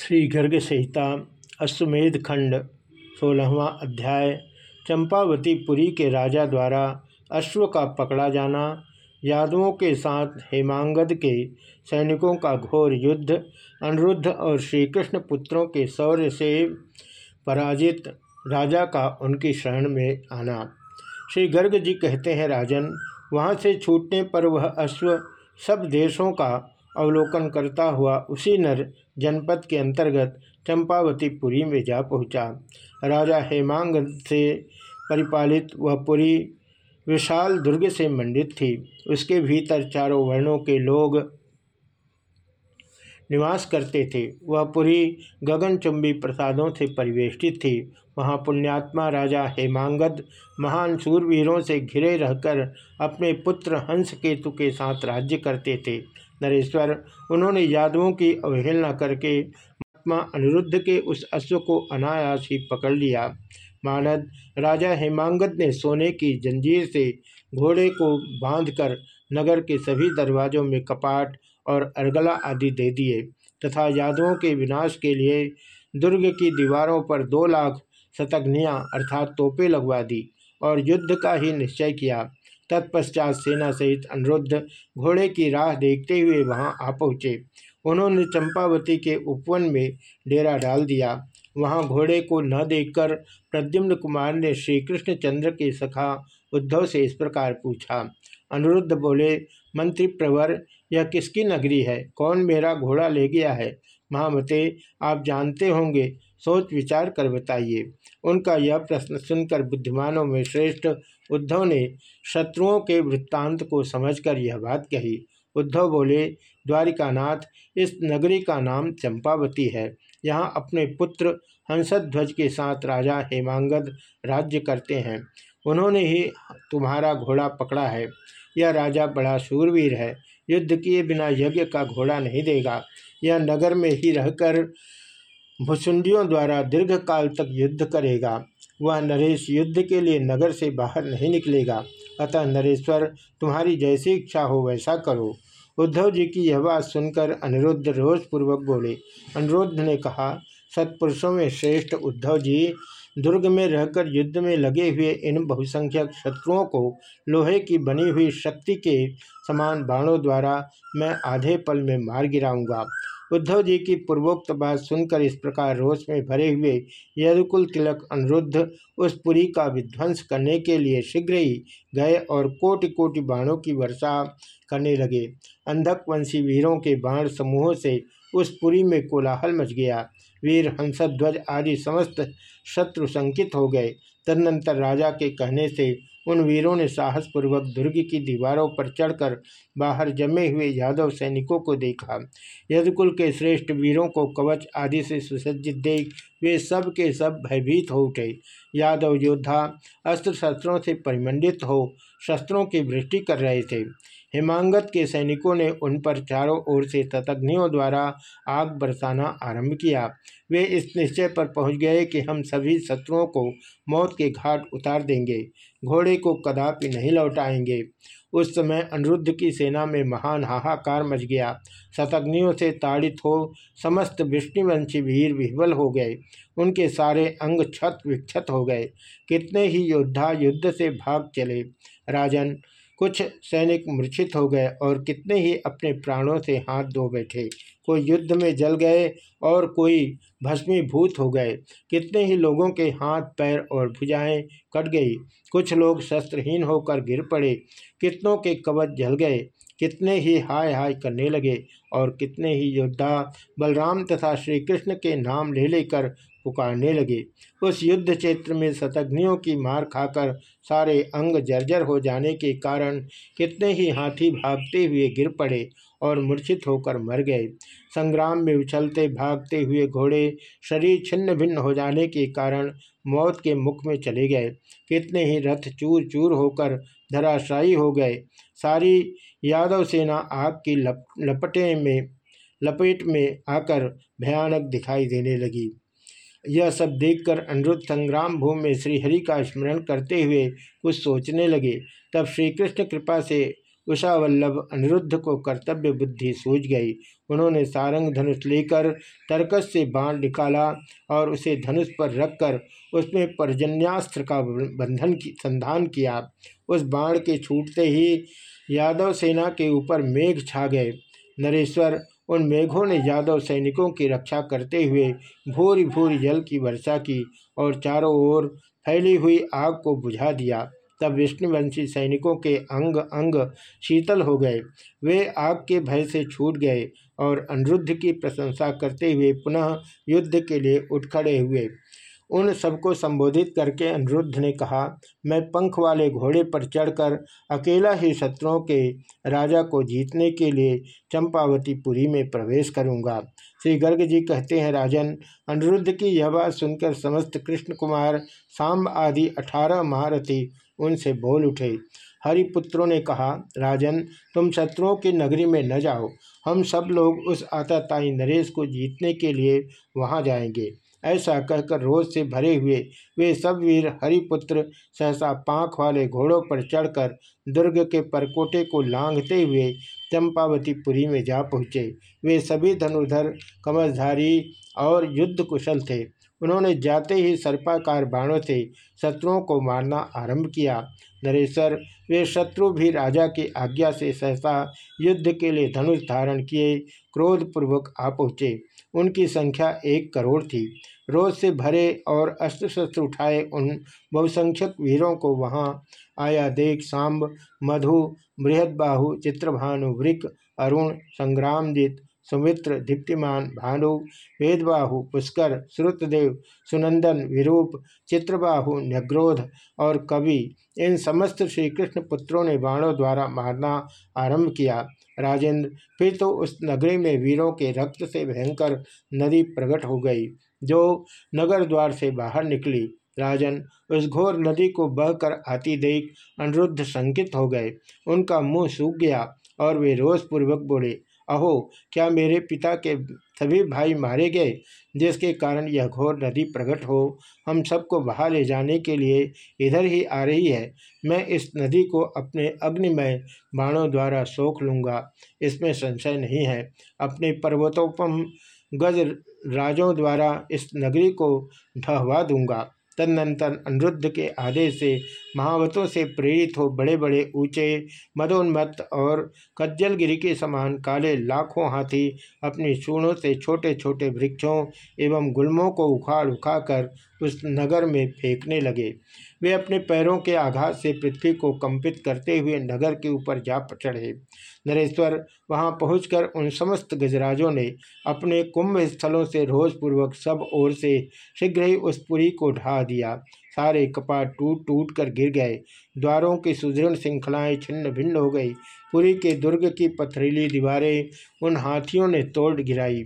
श्री गर्ग संहिता, अश्वमेध खंड, सोलहवा अध्याय, चंपावती पुरी के राजा द्वारा अश्व का पकड़ा जाना, यादवों के साथ हेमांगद के सैनिकों का घोर युद्ध, अनिरुद्ध और श्री कृष्ण पुत्रों के शौर्य से पराजित राजा का उनकी शरण में आना। श्री गर्ग जी कहते हैं, राजन, वहाँ से छूटने पर वह अश्व सब देशों का अवलोकन करता हुआ उसी नर जनपद के अंतर्गत चंपावती पुरी में जा पहुँचा। राजा हेमांग से परिपालित वह पुरी विशाल दुर्ग से मंडित थी। उसके भीतर चारों वर्णों के लोग निवास करते थे। वह पुरी गगनचुंबी प्रसादों से परिवेष्टित थी। वहाँ पुण्यात्मा राजा हेमांगद महान सूरवीरों से घिरे रहकर अपने पुत्र हंस केतु के साथ राज्य करते थे। नरेश्वर, उन्होंने यादवों की अवहेलना करके महात्मा अनिरुद्ध के उस अश्व को अनायास ही पकड़ लिया। मानद राजा हेमांगद ने सोने की जंजीर से घोड़े को बांधकर नगर के सभी दरवाजों में कपाट और अर्गला आदि दे दिए तथा यादवों के विनाश के लिए दुर्ग की दीवारों पर दो लाख शतग्नियाँ अर्थात तोपें लगवा दी और युद्ध का ही निश्चय किया। तत्पश्चात सेना सहित अनिरुद्ध घोड़े की राह देखते हुए वहाँ आ पहुँचे। उन्होंने चंपावती के उपवन में डेरा डाल दिया। वहाँ घोड़े को न देखकर प्रद्युम्न कुमार ने श्री कृष्ण चंद्र के सखा उद्धव से इस प्रकार पूछा, अनिरुद्ध बोले, मंत्री प्रवर, यह किसकी नगरी है? कौन मेरा घोड़ा ले गया है? महामते, आप जानते होंगे सोच विचार कर बताइए। उनका यह प्रश्न सुनकर बुद्धिमानों में श्रेष्ठ उद्धव ने शत्रुओं के वृत्तांत को समझकर यह बात कही। उद्धव बोले, द्वारिकानाथ, इस नगरी का नाम चंपावती है। यहाँ अपने पुत्र हंसध्वज के साथ राजा हेमांगद राज्य करते हैं। उन्होंने ही तुम्हारा घोड़ा पकड़ा है। यह राजा बड़ा शूरवीर है। युद्ध किए बिना यज्ञ का घोड़ा नहीं देगा। यह नगर में ही रहकर भुसुंडियों द्वारा दीर्घ काल तक युद्ध करेगा। वह नरेश युद्ध के लिए नगर से बाहर नहीं निकलेगा। अतः नरेश्वर, तुम्हारी जैसी इच्छा हो वैसा करो। उद्धव जी की यह बात सुनकर अनिरुद्ध रोषपूर्वक बोले। अनिरुद्ध ने कहा, सत्पुरुषों में श्रेष्ठ उद्धव जी दुर्ग में रहकर युद्ध में लगे हुए इन बहुसंख्यक शत्रुओं को लोहे की बनी हुई शक्ति के समान बाणों द्वारा मैं आधे पल में मार गिराऊँगा। उद्धव जी की पूर्वोक्त बात सुनकर इस प्रकार रोष में भरे हुए यदुकुल तिलक अनिरुद्ध उस पुरी का विध्वंस करने के लिए शीघ्र ही गए और कोटि कोटि बाणों की वर्षा करने लगे। अंधक वंशी वीरों के बाण समूहों से उस पुरी में कोलाहल मच गया। वीर, हंसध्वज आदि समस्त शत्रु संकित हो गए। तदनंतर राजा के कहने से उन वीरों ने साहसपूर्वक दुर्ग की दीवारों पर चढ़कर बाहर जमे हुए यादव सैनिकों को देखा। यदकुल के श्रेष्ठ वीरों को कवच आदि से सुसज्जित देख वे सब के सब भयभीत हो उठे। यादव योद्धा अस्त्र शस्त्रों से परिमंडित हो शस्त्रों की वृष्टि कर रहे थे। हिमांगत के सैनिकों ने उन पर चारों ओर से ततग्नियों द्वारा आग बरसाना आरंभ किया। वे इस निश्चय पर पहुँच गए कि हम सभी शत्रुओं को मौत के घाट उतार देंगे। घोड़े को कदापि नहीं लौटाएँगे। उस समय अनिरुद्ध की सेना में महान हाहाकार मच गया। शतग्नियों से ताड़ित हो समस्त विष्णुवंशी वीर विह्वल हो गए। उनके सारे अंग छत विक्षत हो गए। कितने ही योद्धा युद्ध से भाग चले। राजन, कुछ सैनिक मूर्छित हो गए और कितने ही अपने प्राणों से हाथ धो बैठे। कोई युद्ध में जल गए और कोई भस्मीभूत हो गए। कितने ही लोगों के हाथ, पैर और भुजाएँ कट गई। कुछ लोग शस्त्रहीन होकर गिर पड़े। कितनों के कवच जल गए। कितने ही हाय हाय करने लगे और कितने ही योद्धा बलराम तथा श्री कृष्ण के नाम ले लेकर पुकारने लगे। उस युद्ध क्षेत्र में शतग्नियों की मार खाकर सारे अंग जर्जर हो जाने के कारण कितने ही हाथी भागते हुए गिर पड़े और मूर्छित होकर मर गए। संग्राम में उछलते भागते हुए घोड़े शरीर छिन्न भिन्न हो जाने के कारण मौत के मुख में चले गए। कितने ही रथ चूर चूर होकर धराशायी हो गए। सारी यादव सेना आग की लप, लपटे में, लपेट में आकर भयानक दिखाई देने लगी। यह सब देखकर अनिरुद्ध संग्राम भूमि में श्रीहरि का स्मरण करते हुए कुछ सोचने लगे। तब श्री कृष्ण कृपा से उषा वल्लभ अनिरुद्ध को कर्तव्य बुद्धि सूझ गई। उन्होंने सारंग धनुष लेकर तर्कस से बाण निकाला और उसे धनुष पर रखकर उसमें पर्जन्यास्त्र का बंधन की, संधान किया। उस बाण के छूटते ही यादव सेना के ऊपर मेघ छा गए। नरेश्वर, उन मेघों ने यादव सैनिकों की रक्षा करते हुए भूरी भूरी जल की वर्षा की और चारों ओर फैली हुई आग को बुझा दिया। तब विष्णुवंशी सैनिकों के अंग अंग शीतल हो गए। वे आग के भय से छूट गए और अनिरुद्ध की प्रशंसा करते हुए पुनः युद्ध के लिए उठ खड़े हुए। उन सबको संबोधित करके अनिरुद्ध ने कहा, मैं पंख वाले घोड़े पर चढ़कर अकेला ही शत्रुओं के राजा को जीतने के लिए चंपावती पुरी में प्रवेश करूँगा। श्री गर्ग जी कहते हैं, राजन, अनिरुद्ध की यह बात सुनकर समस्त कृष्ण कुमार, सांब आदि अठारह महारथी उनसे बोल उठे। हरिपुत्रों ने कहा, राजन, तुम शत्रुओं की नगरी में न जाओ। हम सब लोग उस आताताई नरेश को जीतने के लिए वहाँ जाएँगे। ऐसा कहकर रोज से भरे हुए वे सब वीर हरिपुत्र, सहसा पाँख वाले घोड़ों पर चढ़कर दुर्ग के परकोटे को लांघते हुए चंपावतीपुरी में जा पहुँचे। वे सभी धनुधर कमलधारी और युद्ध कुशल थे। उन्होंने जाते ही सर्पाकार बाणों से शत्रुओं को मारना आरंभ किया। नरेश्वर, वे शत्रु भी राजा की आज्ञा से सहसा युद्ध के लिए धनुष धारण किए, क्रोधपूर्वक आ पहुँचे। उनकी संख्या एक करोड़ थी। रोज से भरे और अस्त्र शस्त्र उठाए उन बहुसंख्यक वीरों को वहाँ आया देख सांब, मधु, बृहदबाहु, चित्रभानु, वृक, अरुण, संग्रामजित सुमित्र दीप्तिमान भानु वेदबाहु पुष्कर श्रुतदेव सुनंदन विरूप चित्रबाहु न्यग्रोध और कवि। इन समस्त श्री कृष्ण पुत्रों ने बाणों द्वारा मारना आरंभ किया। राजेंद्र, फिर तो उस नगरी में वीरों के रक्त से भयंकर नदी प्रकट हो गई, जो नगर द्वार से बाहर निकली। राजन, उस घोर नदी को बहकर आती देख अनिरुद्ध संकित हो गए। उनका मुँह सूख गया और वे रोषपूर्वक बोले अहो, क्या मेरे पिता के सभी भाई मारे गए, जिसके कारण यह घोर नदी प्रकट हो? हम सबको बहा ले जाने के लिए इधर ही आ रही है। मैं इस नदी को अपने अग्निमय बाणों द्वारा सोख लूँगा। इसमें संशय नहीं है। अपने पर्वतोपम गज राजों द्वारा इस नगरी को ढहवा दूँगा। तदनंतर अनिरुद्ध के आदेश से महावतों से प्रेरित हो बड़े बड़े ऊँचे मदोन्मत और कज्जलगिरी के समान काले लाखों हाथी अपनी सूणों से छोटे छोटे वृक्षों एवं गुल्मों को उखाड़ उखाड़ कर उस नगर में फेंकने लगे। वे अपने पैरों के आघात से पृथ्वी को कंपित करते हुए नगर के ऊपर जा चढ़े। नरेश्वर वहाँ पहुंचकर उन समस्त गजराजों ने अपने कुंभ स्थलों से रोजपूर्वक सब ओर से शीघ्र ही उस पुरी को ढा दिया। सारे कपाट टूट टूट कर गिर गए। द्वारों की सुदृढ़ श्रृंखलाएँ छिन्न भिन्न हो गई। पुरी के दुर्ग की पथरीली दीवारें उन हाथियों ने तोड़ गिराई।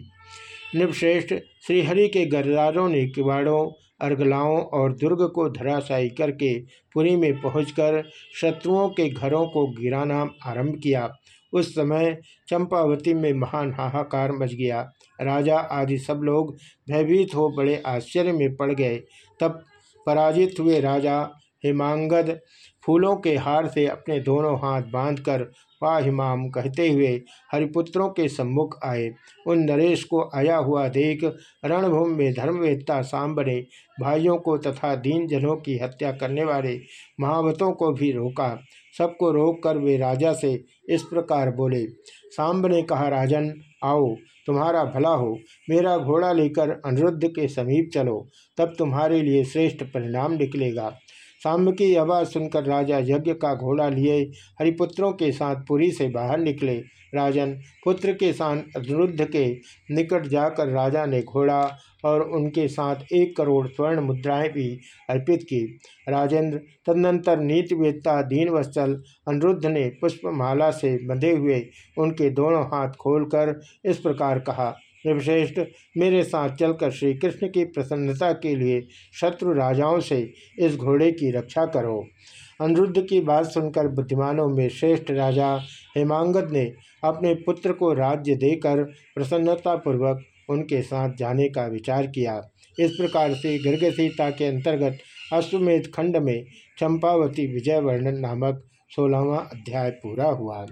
निपश्रेष्ठ श्रीहरि के गरदारों ने किवाड़ों अर्गलाओं और दुर्ग को धराशायी करके पुरी में पहुंचकर शत्रुओं के घरों को गिराना आरंभ किया। उस समय चंपावती में महान हाहाकार मच गया। राजा आदि सब लोग भयभीत हो बड़े आश्चर्य में पड़ गए। तब पराजित हुए राजा हिमांगद फूलों के हार से अपने दोनों हाथ बांधकर पाहिमाम कहते हुए हरिपुत्रों के सम्मुख आए। उन नरेश को आया हुआ देख रणभूमि में धर्मवेत्ता सांब ने भाइयों को तथा दीन जनों की हत्या करने वाले महावतों को भी रोका। सबको रोककर वे राजा से इस प्रकार बोले सांब ने कहा, राजन, आओ, तुम्हारा भला हो। मेरा घोड़ा लेकर अनिरुद्ध के समीप चलो, तब तुम्हारे लिए श्रेष्ठ परिणाम निकलेगा। साम्य की आवाज़ सुनकर राजा यज्ञ का घोड़ा लिए, हरिपुत्रों के साथ पुरी से बाहर निकले। राजन पुत्र के साथ अनिरुद्ध के निकट जाकर राजा ने घोड़ा और उनके साथ एक करोड़ स्वर्ण मुद्राएँ भी अर्पित की। राजेंद्र तदनंतर नीतिवेत्ता दीनवत्सल अनिरुद्ध ने पुष्पमाला से बंधे हुए उनके दोनों हाथ खोलकर इस प्रकार कहा निर्वश्रेष्ठ मेरे साथ चलकर श्री कृष्ण की प्रसन्नता के लिए शत्रु राजाओं से इस घोड़े की रक्षा करो। अनिरुद्ध की बात सुनकर बुद्धिमानों में श्रेष्ठ राजा हेमांगद ने अपने पुत्र को राज्य देकर प्रसन्नतापूर्वक उनके साथ जाने का विचार किया। इस प्रकार से गर्ग सीता के अंतर्गत अश्वमेध खंड में चंपावती विजय वर्णन नामक सोलहवा अध्याय पूरा हुआ।